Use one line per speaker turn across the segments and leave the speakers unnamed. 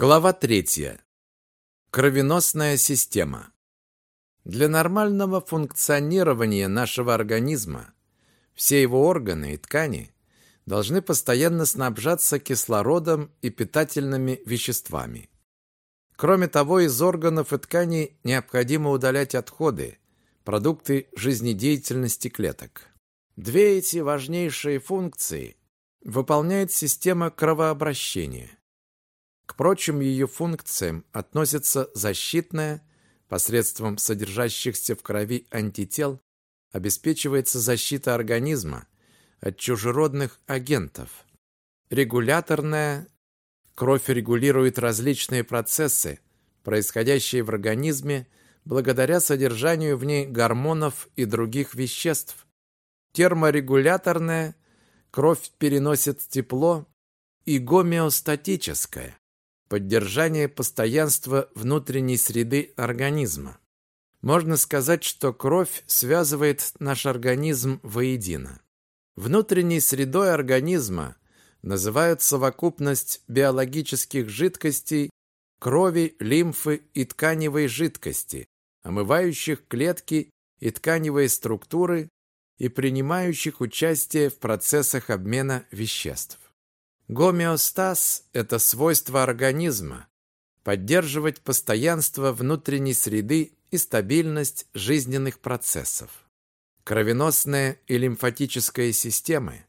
Глава третья. Кровеносная система. Для нормального функционирования нашего организма все его органы и ткани должны постоянно снабжаться кислородом и питательными веществами. Кроме того, из органов и тканей необходимо удалять отходы, продукты жизнедеятельности клеток. Две эти важнейшие функции выполняет система кровообращения. К прочим ее функциям относится защитная, посредством содержащихся в крови антител, обеспечивается защита организма от чужеродных агентов. Регуляторная кровь регулирует различные процессы, происходящие в организме благодаря содержанию в ней гормонов и других веществ. Терморегуляторная кровь переносит тепло и гомеостатическая поддержание постоянства внутренней среды организма. Можно сказать, что кровь связывает наш организм воедино. Внутренней средой организма называют совокупность биологических жидкостей, крови, лимфы и тканевой жидкости, омывающих клетки и тканевые структуры и принимающих участие в процессах обмена веществ. Гомеостаз – это свойство организма поддерживать постоянство внутренней среды и стабильность жизненных процессов. Кровеносная и лимфатическая системы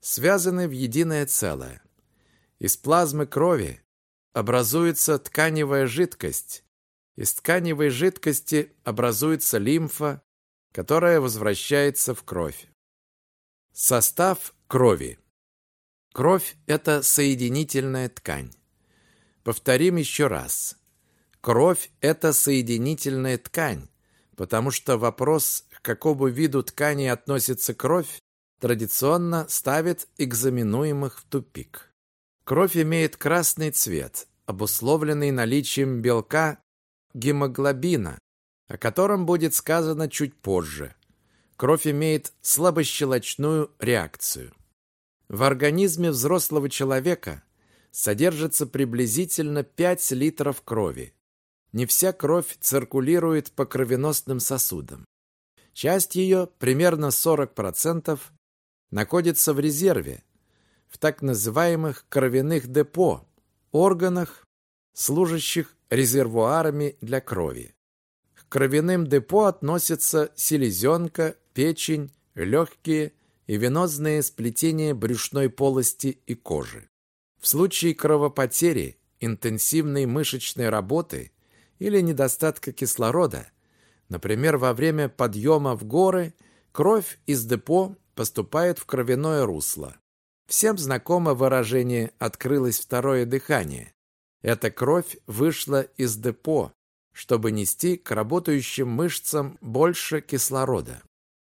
связаны в единое целое. Из плазмы крови образуется тканевая жидкость, из тканевой жидкости образуется лимфа, которая возвращается в кровь. Состав крови. Кровь – это соединительная ткань. Повторим еще раз. Кровь – это соединительная ткань, потому что вопрос, к какому виду ткани относится кровь, традиционно ставит экзаменуемых в тупик. Кровь имеет красный цвет, обусловленный наличием белка гемоглобина, о котором будет сказано чуть позже. Кровь имеет слабощелочную реакцию. В организме взрослого человека содержится приблизительно 5 литров крови. Не вся кровь циркулирует по кровеносным сосудам. Часть ее, примерно 40%, находится в резерве, в так называемых кровяных депо, органах, служащих резервуарами для крови. К кровяным депо относятся селезенка, печень, легкие, и венозные сплетения брюшной полости и кожи. В случае кровопотери, интенсивной мышечной работы или недостатка кислорода, например, во время подъема в горы, кровь из депо поступает в кровяное русло. Всем знакомо выражение «открылось второе дыхание». Эта кровь вышла из депо, чтобы нести к работающим мышцам больше кислорода.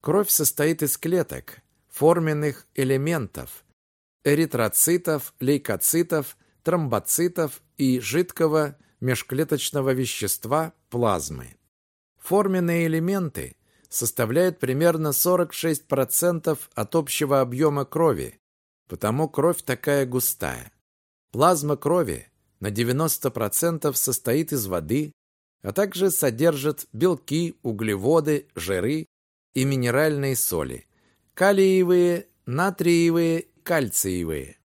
Кровь состоит из клеток, форменных элементов – эритроцитов, лейкоцитов, тромбоцитов и жидкого межклеточного вещества плазмы. Форменные элементы составляют примерно 46% от общего объема крови, потому кровь такая густая. Плазма крови на 90% состоит из воды, а также содержит белки, углеводы, жиры и минеральные соли, калиевые, натриевые, кальциевые.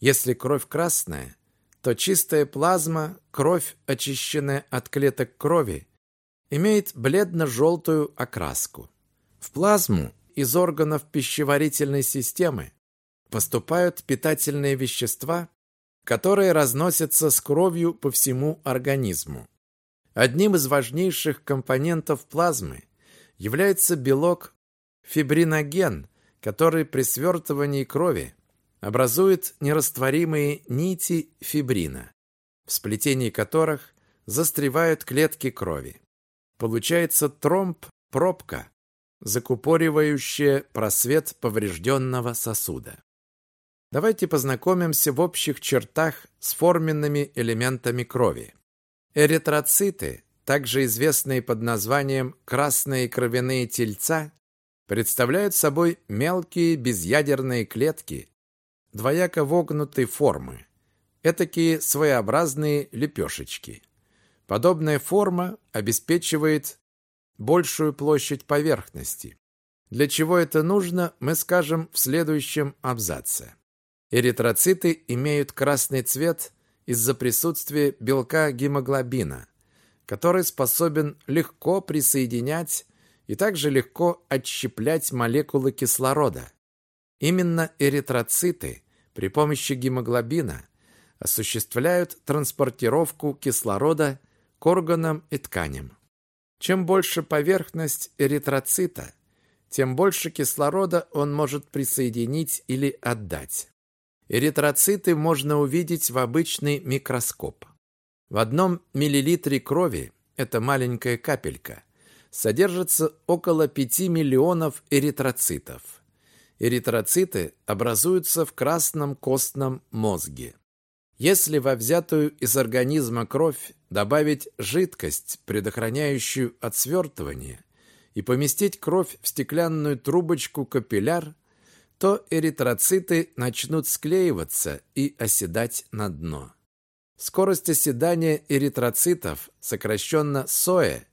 Если кровь красная, то чистая плазма, кровь, очищенная от клеток крови, имеет бледно-желтую окраску. В плазму из органов пищеварительной системы поступают питательные вещества, которые разносятся с кровью по всему организму. Одним из важнейших компонентов плазмы является белок фибриноген, который при свертывании крови образует нерастворимые нити фибрина, в сплетении которых застревают клетки крови. Получается тромб, пробка, закупоривающая просвет поврежденного сосуда. Давайте познакомимся в общих чертах с форменными элементами крови. Эритроциты, также известные под названием красные кровяные тельца, представляют собой мелкие безъядерные клетки двояко вогнутой формы. этакие своеобразные лепешечки. Подобная форма обеспечивает большую площадь поверхности. Для чего это нужно, мы скажем в следующем абзаце. Эритроциты имеют красный цвет из-за присутствия белка гемоглобина, который способен легко присоединять и также легко отщеплять молекулы кислорода. Именно эритроциты при помощи гемоглобина осуществляют транспортировку кислорода к органам и тканям. Чем больше поверхность эритроцита, тем больше кислорода он может присоединить или отдать. Эритроциты можно увидеть в обычный микроскоп. В одном миллилитре крови, это маленькая капелька, содержится около 5 миллионов эритроцитов. Эритроциты образуются в красном костном мозге. Если во взятую из организма кровь добавить жидкость, предохраняющую от свертывания, и поместить кровь в стеклянную трубочку капилляр, то эритроциты начнут склеиваться и оседать на дно. Скорость оседания эритроцитов, сокращенно СОЭ,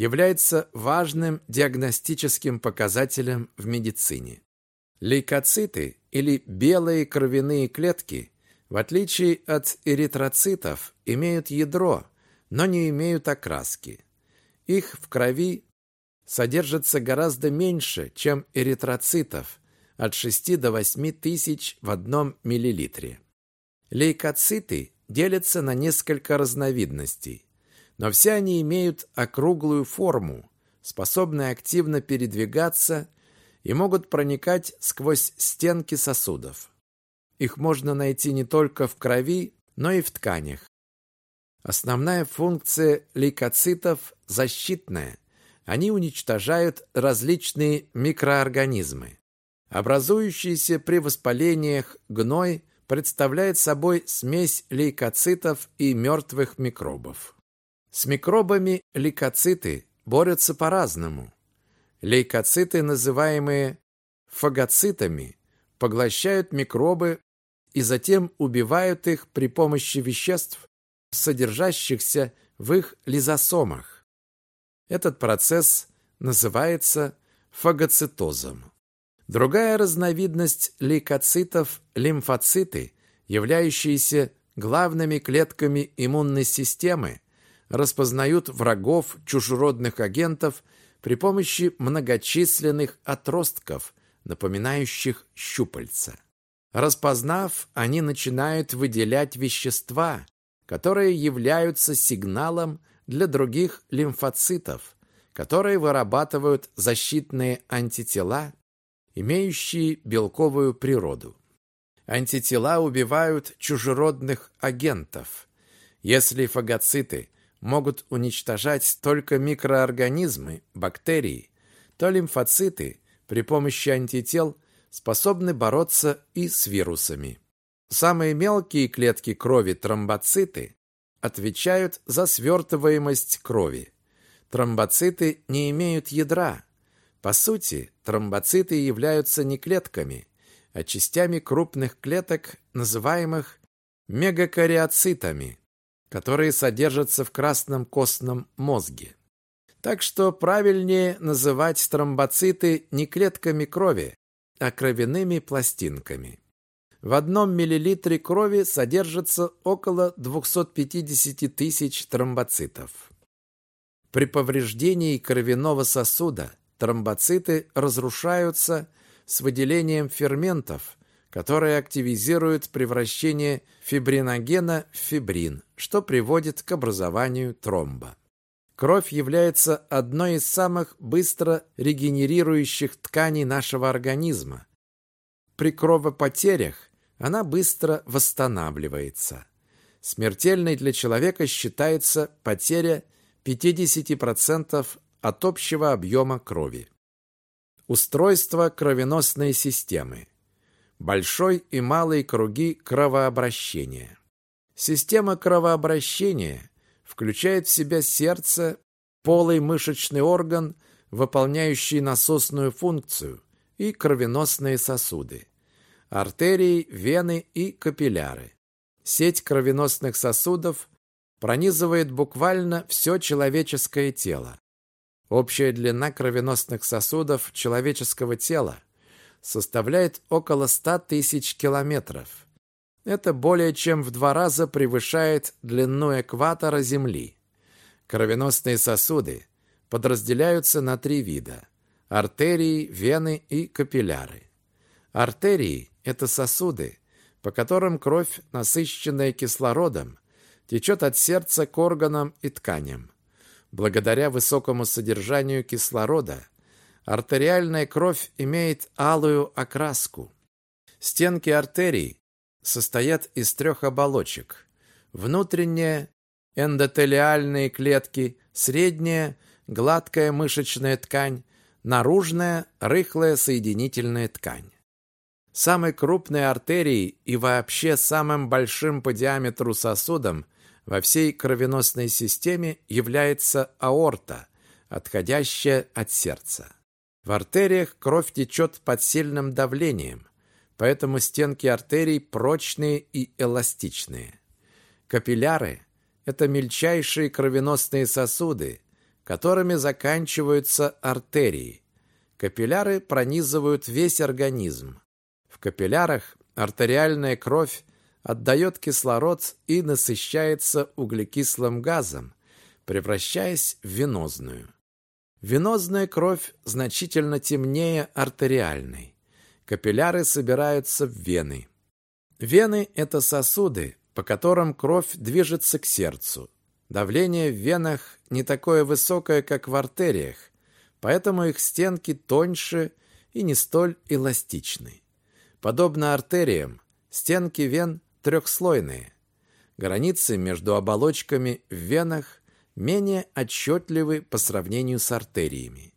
является важным диагностическим показателем в медицине. Лейкоциты или белые кровяные клетки, в отличие от эритроцитов, имеют ядро, но не имеют окраски. Их в крови содержится гораздо меньше, чем эритроцитов, от 6 до 8 тысяч в одном миллилитре. Лейкоциты делятся на несколько разновидностей, но все они имеют округлую форму, способны активно передвигаться и могут проникать сквозь стенки сосудов. Их можно найти не только в крови, но и в тканях. Основная функция лейкоцитов – защитная. Они уничтожают различные микроорганизмы. Образующийся при воспалениях гной представляет собой смесь лейкоцитов и мертвых микробов. С микробами лейкоциты борются по-разному. Лейкоциты, называемые фагоцитами, поглощают микробы и затем убивают их при помощи веществ, содержащихся в их лизосомах. Этот процесс называется фагоцитозом. Другая разновидность лейкоцитов – лимфоциты, являющиеся главными клетками иммунной системы, распознают врагов чужеродных агентов при помощи многочисленных отростков, напоминающих щупальца. Распознав, они начинают выделять вещества, которые являются сигналом для других лимфоцитов, которые вырабатывают защитные антитела имеющие белковую природу. Антитела убивают чужеродных агентов. Если фагоциты могут уничтожать только микроорганизмы, бактерии, то лимфоциты при помощи антител способны бороться и с вирусами. Самые мелкие клетки крови, тромбоциты, отвечают за свертываемость крови. Тромбоциты не имеют ядра, по сути, тромбоциты являются не клетками, а частями крупных клеток, называемых мегакариоцитами, которые содержатся в красном костном мозге. Так что правильнее называть тромбоциты не клетками крови, а кровяными пластинками. В одном миллилитре крови содержится около 250 тысяч тромбоцитов. При повреждении кровяного сосуда тромбоциты разрушаются с выделением ферментов, которые активизируют превращение фибриногена в фибрин, что приводит к образованию тромба. Кровь является одной из самых быстро регенерирующих тканей нашего организма. При кровопотерях она быстро восстанавливается. Смертельной для человека считается потеря 50% от общего объема крови. Устройство кровеносной системы. Большой и малый круги кровообращения. Система кровообращения включает в себя сердце, полый мышечный орган, выполняющий насосную функцию, и кровеносные сосуды, артерии, вены и капилляры. Сеть кровеносных сосудов пронизывает буквально все человеческое тело. Общая длина кровеносных сосудов человеческого тела составляет около 100 тысяч километров. Это более чем в два раза превышает длину экватора Земли. Кровеносные сосуды подразделяются на три вида – артерии, вены и капилляры. Артерии – это сосуды, по которым кровь, насыщенная кислородом, течет от сердца к органам и тканям. Благодаря высокому содержанию кислорода артериальная кровь имеет алую окраску. Стенки артерий состоят из трех оболочек. Внутренняя – эндотелиальные клетки, средняя – гладкая мышечная ткань, наружная – рыхлая соединительная ткань. Самой крупной артерией и вообще самым большим по диаметру сосудом во всей кровеносной системе является аорта, отходящая от сердца. В артериях кровь течет под сильным давлением, поэтому стенки артерий прочные и эластичные. Капилляры – это мельчайшие кровеносные сосуды, которыми заканчиваются артерии. Капилляры пронизывают весь организм, капиллярах артериальная кровь отдает кислород и насыщается углекислым газом, превращаясь в венозную. Венозная кровь значительно темнее артериальной. Капилляры собираются в вены. Вены – это сосуды, по которым кровь движется к сердцу. Давление в венах не такое высокое, как в артериях, поэтому их стенки тоньше и не столь эластичны. Подобно артериям, стенки вен трехслойные. Границы между оболочками в венах менее отчетливы по сравнению с артериями.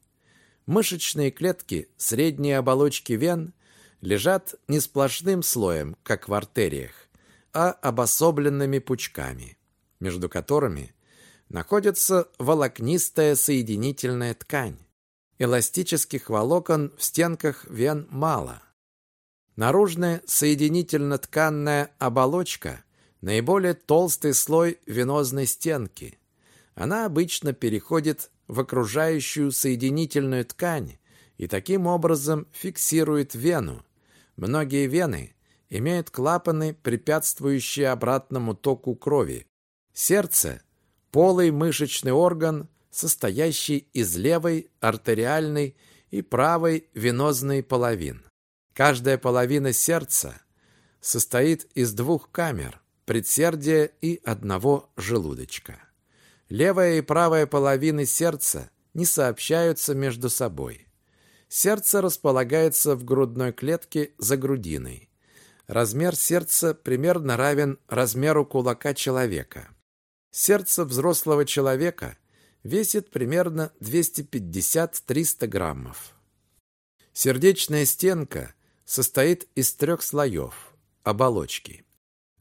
Мышечные клетки средней оболочки вен лежат не сплошным слоем, как в артериях, а обособленными пучками, между которыми находится волокнистая соединительная ткань. Эластических волокон в стенках вен мало – Наружная соединительно-тканная оболочка – наиболее толстый слой венозной стенки. Она обычно переходит в окружающую соединительную ткань и таким образом фиксирует вену. Многие вены имеют клапаны, препятствующие обратному току крови. Сердце – полый мышечный орган, состоящий из левой артериальной и правой венозной половин. Каждая половина сердца состоит из двух камер, предсердия и одного желудочка. Левая и правая половины сердца не сообщаются между собой. Сердце располагается в грудной клетке за грудиной. Размер сердца примерно равен размеру кулака человека. Сердце взрослого человека весит примерно 250-300 граммов. Сердечная стенка состоит из трех слоев оболочки.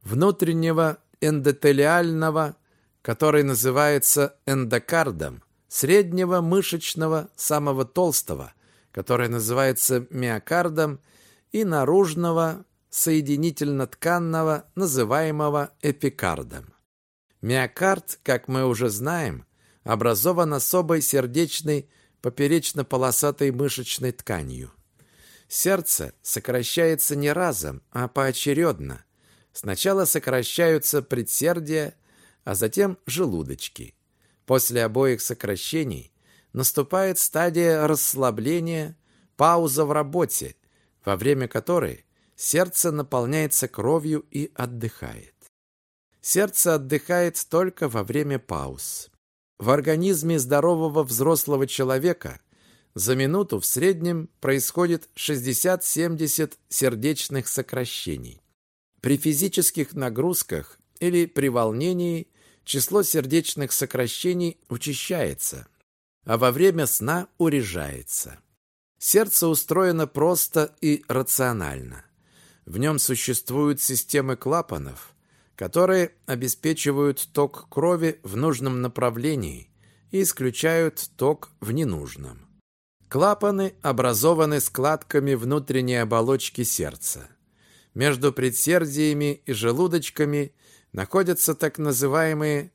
Внутреннего эндотелиального, который называется эндокардом, среднего мышечного, самого толстого, который называется миокардом, и наружного соединительно-тканного, называемого эпикардом. Миокард, как мы уже знаем, образован особой сердечной поперечно-полосатой мышечной тканью. Сердце сокращается не разом, а поочередно. Сначала сокращаются предсердия, а затем желудочки. После обоих сокращений наступает стадия расслабления, пауза в работе, во время которой сердце наполняется кровью и отдыхает. Сердце отдыхает только во время пауз. В организме здорового взрослого человека – за минуту в среднем происходит 60-70 сердечных сокращений. При физических нагрузках или при волнении число сердечных сокращений учащается, а во время сна урежается. Сердце устроено просто и рационально. В нем существуют системы клапанов, которые обеспечивают ток крови в нужном направлении и исключают ток в ненужном. Клапаны образованы складками внутренней оболочки сердца. Между предсердиями и желудочками находятся так называемые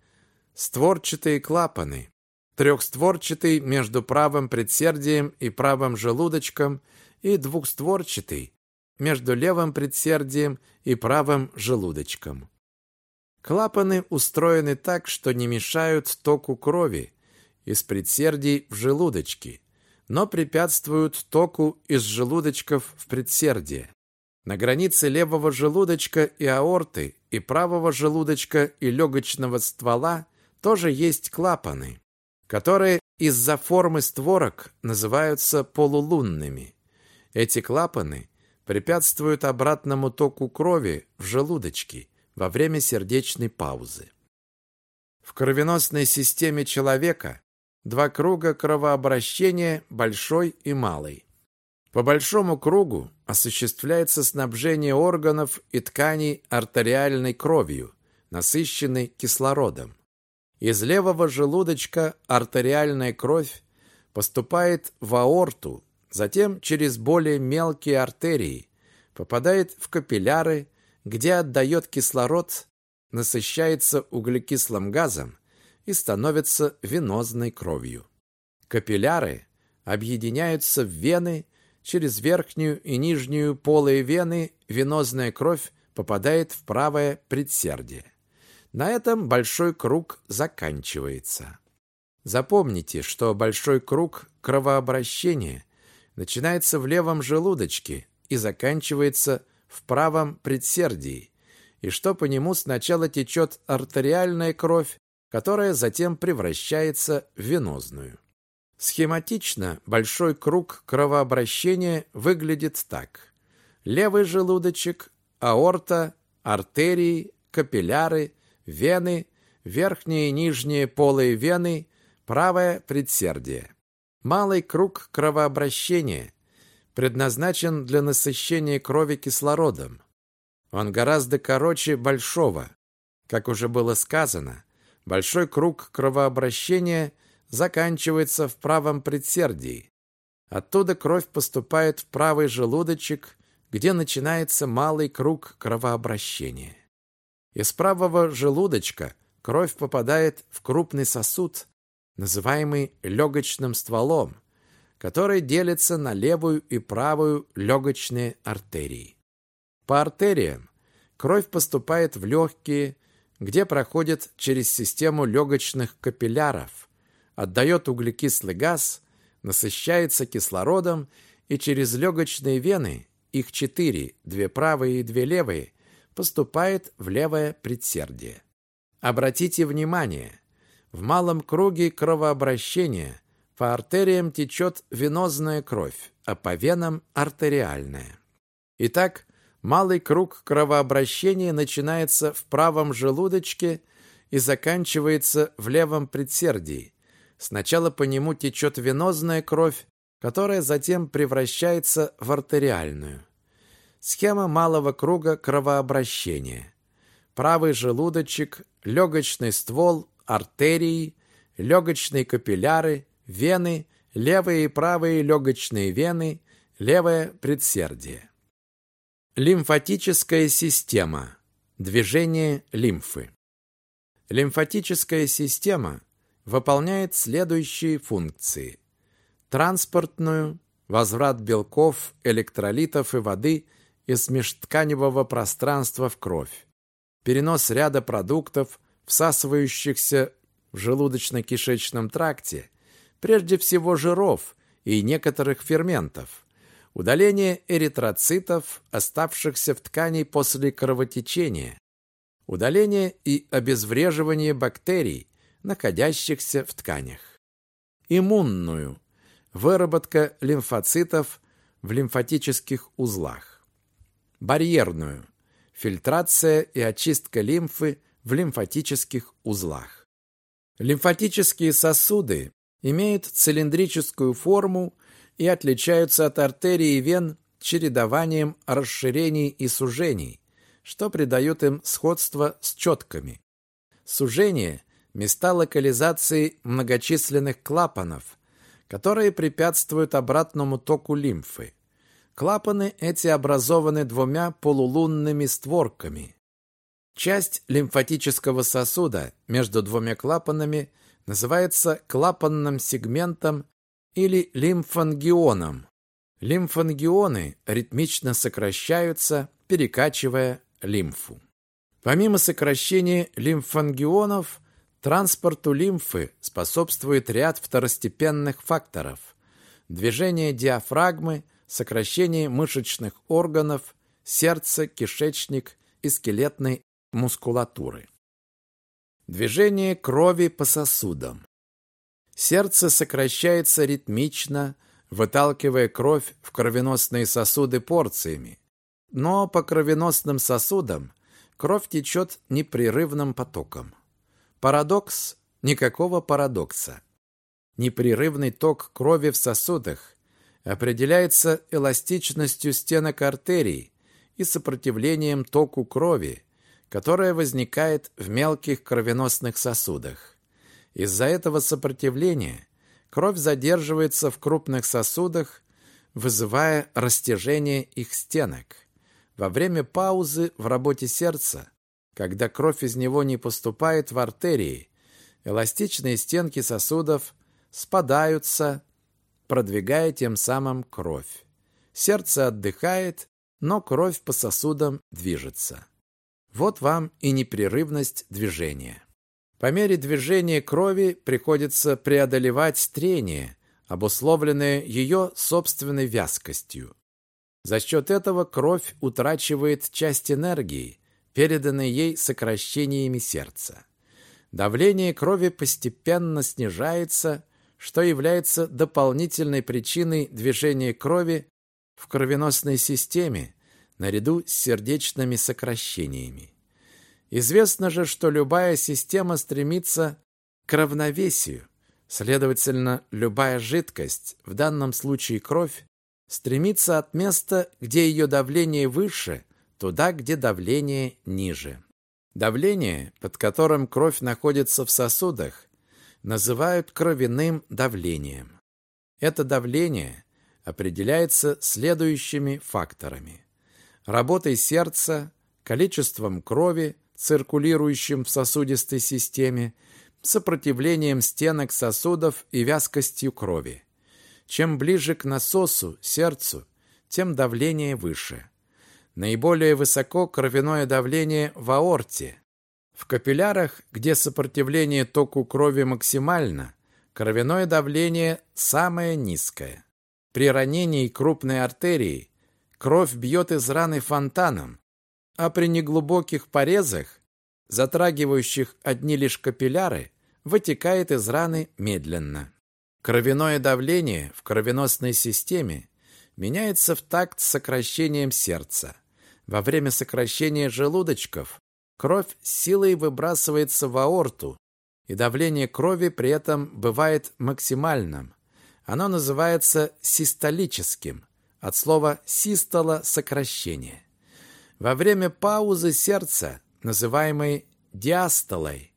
створчатые клапаны. Трехстворчатый между правым предсердием и правым желудочком и двухстворчатый между левым предсердием и правым желудочком. Клапаны устроены так, что не мешают току крови из предсердий в желудочки, но препятствуют току из желудочков в предсердие. На границе левого желудочка и аорты и правого желудочка и легочного ствола тоже есть клапаны, которые из-за формы створок называются полулунными. Эти клапаны препятствуют обратному току крови в желудочки во время сердечной паузы. В кровеносной системе человека два круга кровообращения, большой и малый. По большому кругу осуществляется снабжение органов и тканей артериальной кровью, насыщенной кислородом. Из левого желудочка артериальная кровь поступает в аорту, затем через более мелкие артерии попадает в капилляры, где отдает кислород, насыщается углекислым газом и становится венозной кровью. Капилляры объединяются в вены, через верхнюю и нижнюю полые вены венозная кровь попадает в правое предсердие. На этом большой круг заканчивается. Запомните, что большой круг кровообращения начинается в левом желудочке и заканчивается в правом предсердии, и что по нему сначала течет артериальная кровь, которая затем превращается в венозную. Схематично большой круг кровообращения выглядит так. Левый желудочек, аорта, артерии, капилляры, вены, верхние и нижние полые вены, правое предсердие. Малый круг кровообращения предназначен для насыщения крови кислородом. Он гораздо короче большого. Как уже было сказано, большой круг кровообращения заканчивается в правом предсердии. Оттуда кровь поступает в правый желудочек, где начинается малый круг кровообращения. Из правого желудочка кровь попадает в крупный сосуд, называемый легочным стволом, который делится на левую и правую легочные артерии. По артериям кровь поступает в легкие, где проходит через систему легочных капилляров, отдает углекислый газ, насыщается кислородом и через легочные вены, их четыре, две правые и две левые, поступает в левое предсердие. Обратите внимание, в малом круге кровообращения по артериям течет венозная кровь, а по венам артериальная. Итак, малый круг кровообращения начинается в правом желудочке и заканчивается в левом предсердии. Сначала по нему течет венозная кровь, которая затем превращается в артериальную. Схема малого круга кровообращения. Правый желудочек, легочный ствол, артерии, легочные капилляры, вены, левые и правые легочные вены, левое предсердие. Лимфатическая система. Движение лимфы. Лимфатическая система выполняет следующие функции. Транспортную, возврат белков, электролитов и воды из межтканевого пространства в кровь, перенос ряда продуктов, всасывающихся в желудочно-кишечном тракте, прежде всего жиров и некоторых ферментов, удаление эритроцитов, оставшихся в ткани после кровотечения, удаление и обезвреживание бактерий, находящихся в тканях, иммунную, выработка лимфоцитов в лимфатических узлах, барьерную, фильтрация и очистка лимфы в лимфатических узлах. Лимфатические сосуды имеют цилиндрическую форму и отличаются от артерий и вен чередованием расширений и сужений, что придает им сходство с четками. Сужение – места локализации многочисленных клапанов, которые препятствуют обратному току лимфы. Клапаны эти образованы двумя полулунными створками. Часть лимфатического сосуда между двумя клапанами называется клапанным сегментом или лимфангионом. Лимфангионы ритмично сокращаются, перекачивая лимфу. Помимо сокращения лимфангионов, транспорту лимфы способствует ряд второстепенных факторов. Движение диафрагмы, сокращение мышечных органов, сердце, кишечник и скелетной мускулатуры. Движение крови по сосудам. Сердце сокращается ритмично, выталкивая кровь в кровеносные сосуды порциями. Но по кровеносным сосудам кровь течет непрерывным потоком. Парадокс – никакого парадокса. Непрерывный ток крови в сосудах определяется эластичностью стенок артерий и сопротивлением току крови, которое возникает в мелких кровеносных сосудах. Из-за этого сопротивления кровь задерживается в крупных сосудах, вызывая растяжение их стенок. Во время паузы в работе сердца, когда кровь из него не поступает в артерии, эластичные стенки сосудов спадаются, продвигая тем самым кровь. Сердце отдыхает, но кровь по сосудам движется. Вот вам и непрерывность движения. По мере движения крови приходится преодолевать трение, обусловленное ее собственной вязкостью. За счет этого кровь утрачивает часть энергии, переданной ей сокращениями сердца. Давление крови постепенно снижается, что является дополнительной причиной движения крови в кровеносной системе наряду с сердечными сокращениями. Известно же, что любая система стремится к равновесию. Следовательно, любая жидкость, в данном случае кровь, стремится от места, где ее давление выше, туда, где давление ниже. Давление, под которым кровь находится в сосудах, называют кровяным давлением. Это давление определяется следующими факторами. Работой сердца, количеством крови, циркулирующим в сосудистой системе, сопротивлением стенок сосудов и вязкостью крови. Чем ближе к насосу, сердцу, тем давление выше. Наиболее высоко кровяное давление в аорте. В капиллярах, где сопротивление току крови максимально, кровяное давление самое низкое. При ранении крупной артерии кровь бьет из раны фонтаном, а при неглубоких порезах, затрагивающих одни лишь капилляры, вытекает из раны медленно. Кровяное давление в кровеносной системе меняется в такт с сокращением сердца. Во время сокращения желудочков кровь силой выбрасывается в аорту, и давление крови при этом бывает максимальным. Оно называется систолическим, от слова «систола» – сокращение. Во время паузы сердца, называемой диастолой,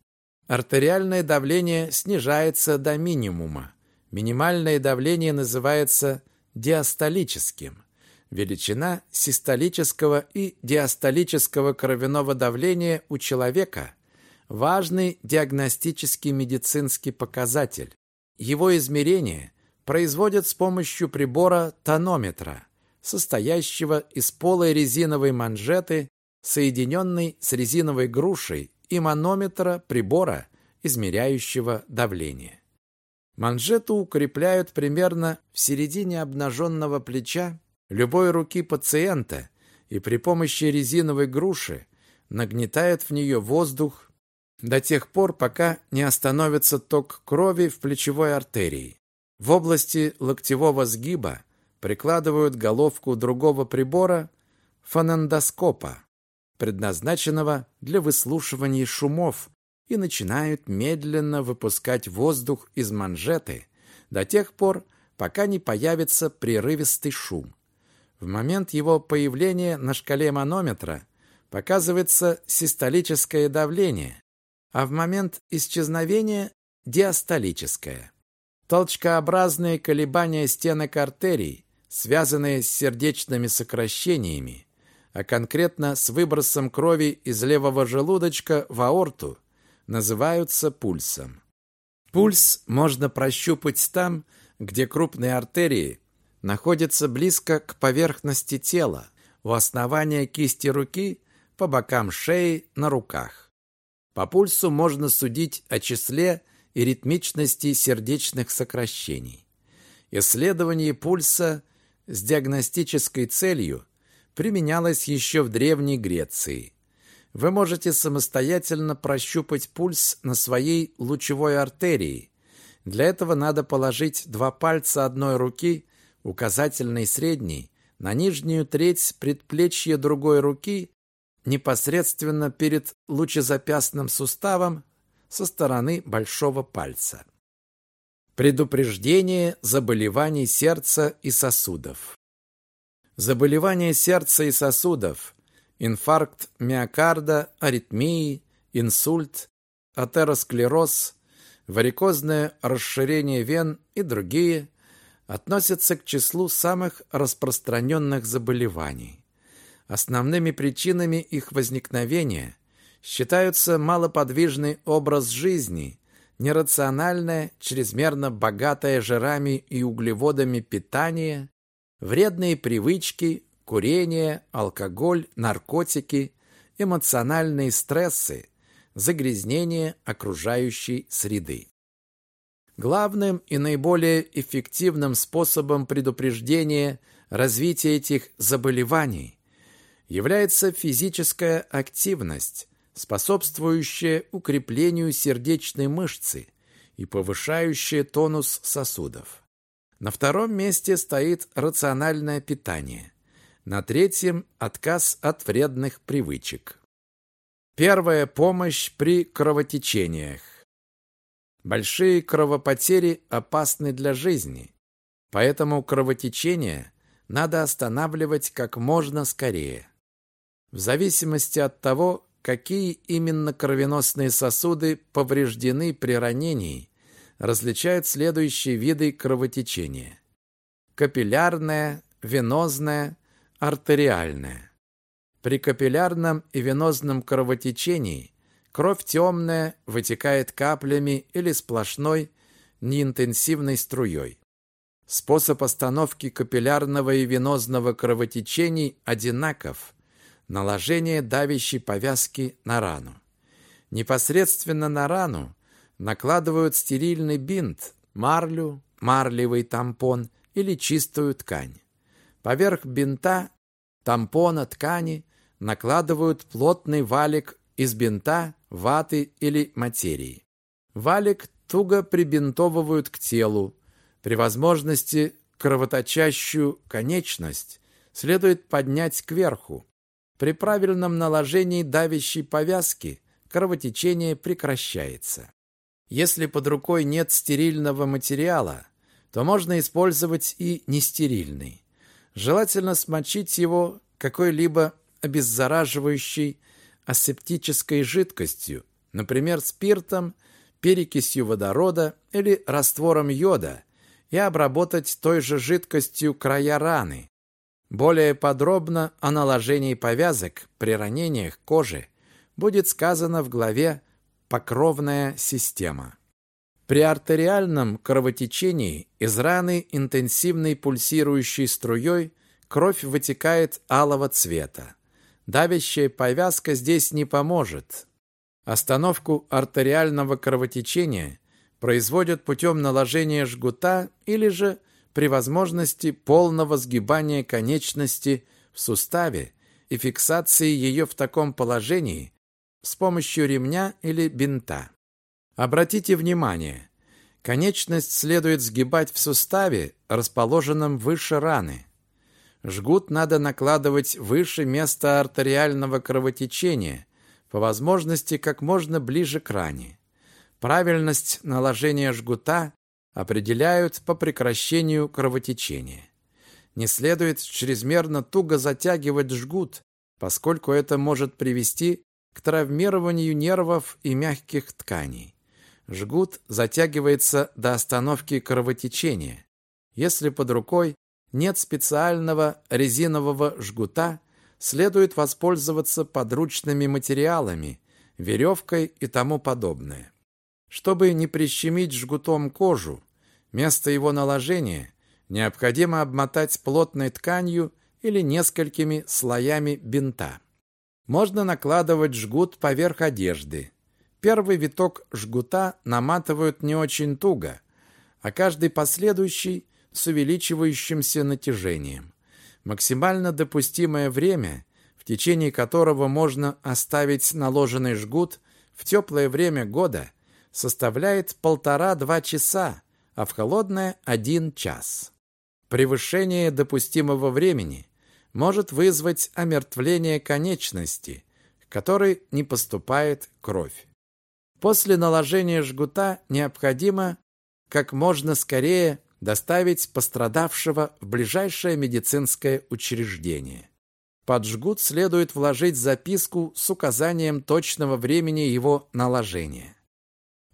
артериальное давление снижается до минимума. Минимальное давление называется диастолическим. Величина систолического и диастолического кровяного давления у человека – важный диагностический медицинский показатель. Его измерение производят с помощью прибора тонометра – состоящего из полой резиновой манжеты, соединенной с резиновой грушей и манометра прибора, измеряющего давление. Манжету укрепляют примерно в середине обнаженного плеча любой руки пациента и при помощи резиновой груши нагнетают в нее воздух до тех пор, пока не остановится ток крови в плечевой артерии. В области локтевого сгиба прикладывают головку другого прибора фонендоскопа, предназначенного для выслушивания шумов, и начинают медленно выпускать воздух из манжеты до тех пор, пока не появится прерывистый шум. В момент его появления на шкале манометра показывается систолическое давление, а в момент исчезновения – диастолическое. Толчкообразные колебания стенок артерий связанные с сердечными сокращениями, а конкретно с выбросом крови из левого желудочка в аорту, называются пульсом. Пульс можно прощупать там, где крупные артерии находятся близко к поверхности тела, у основания кисти руки, по бокам шеи, на руках. По пульсу можно судить о числе и ритмичности сердечных сокращений. Исследование пульса с диагностической целью применялось еще в Древней Греции. Вы можете самостоятельно прощупать пульс на своей лучевой артерии. Для этого надо положить два пальца одной руки, указательный средний, на нижнюю треть предплечья другой руки непосредственно перед лучезапястным суставом со стороны большого пальца. Предупреждение заболеваний сердца и сосудов. Заболевания сердца и сосудов, инфаркт миокарда, аритмии, инсульт, атеросклероз, варикозное расширение вен и другие относятся к числу самых распространенных заболеваний. Основными причинами их возникновения считаются малоподвижный образ жизни, нерациональное, чрезмерно богатое жирами и углеводами питание, вредные привычки, курение, алкоголь, наркотики, эмоциональные стрессы, загрязнение окружающей среды. Главным и наиболее эффективным способом предупреждения развития этих заболеваний является физическая активность, способствующая укреплению сердечной мышцы и повышающая тонус сосудов. На втором месте стоит рациональное питание. На третьем – отказ от вредных привычек. Первая помощь при кровотечениях. Большие кровопотери опасны для жизни, поэтому кровотечение надо останавливать как можно скорее. В зависимости от того, какие именно кровеносные сосуды повреждены при ранении, различают следующие виды кровотечения. Капиллярное, венозное, артериальное. При капиллярном и венозном кровотечении кровь темная вытекает каплями или сплошной неинтенсивной струей. Способ остановки капиллярного и венозного кровотечений одинаков – наложение давящей повязки на рану. Непосредственно на рану накладывают стерильный бинт, марлю, марлевый тампон или чистую ткань. Поверх бинта, тампона, ткани накладывают плотный валик из бинта, ваты или материи. Валик туго прибинтовывают к телу. При возможности кровоточащую конечность следует поднять кверху, при правильном наложении давящей повязки кровотечение прекращается. Если под рукой нет стерильного материала, то можно использовать и нестерильный. Желательно смочить его какой-либо обеззараживающей асептической жидкостью, например, спиртом, перекисью водорода или раствором йода, и обработать той же жидкостью края раны, более подробно о наложении повязок при ранениях кожи будет сказано в главе «Покровная система». При артериальном кровотечении из раны интенсивной пульсирующей струей кровь вытекает алого цвета. Давящая повязка здесь не поможет. Остановку артериального кровотечения производят путем наложения жгута или же при возможности полного сгибания конечности в суставе и фиксации ее в таком положении с помощью ремня или бинта. Обратите внимание, конечность следует сгибать в суставе, расположенном выше раны. Жгут надо накладывать выше места артериального кровотечения, по возможности как можно ближе к ране. Правильность наложения жгута определяют по прекращению кровотечения. Не следует чрезмерно туго затягивать жгут, поскольку это может привести к травмированию нервов и мягких тканей. Жгут затягивается до остановки кровотечения. Если под рукой нет специального резинового жгута, следует воспользоваться подручными материалами, веревкой и тому подобное. Чтобы не прищемить жгутом кожу, место его наложения необходимо обмотать плотной тканью или несколькими слоями бинта. Можно накладывать жгут поверх одежды. Первый виток жгута наматывают не очень туго, а каждый последующий с увеличивающимся натяжением. Максимально допустимое время, в течение которого можно оставить наложенный жгут в теплое время года, составляет полтора-два часа, а в холодное – один час. Превышение допустимого времени может вызвать омертвление конечности, к которой не поступает кровь. После наложения жгута необходимо как можно скорее доставить пострадавшего в ближайшее медицинское учреждение. Под жгут следует вложить записку с указанием точного времени его наложения.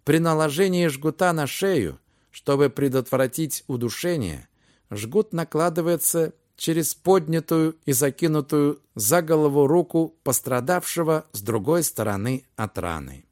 При наложении жгута на шею, чтобы предотвратить удушение, жгут накладывается через поднятую и закинутую за голову руку пострадавшего с другой стороны от раны.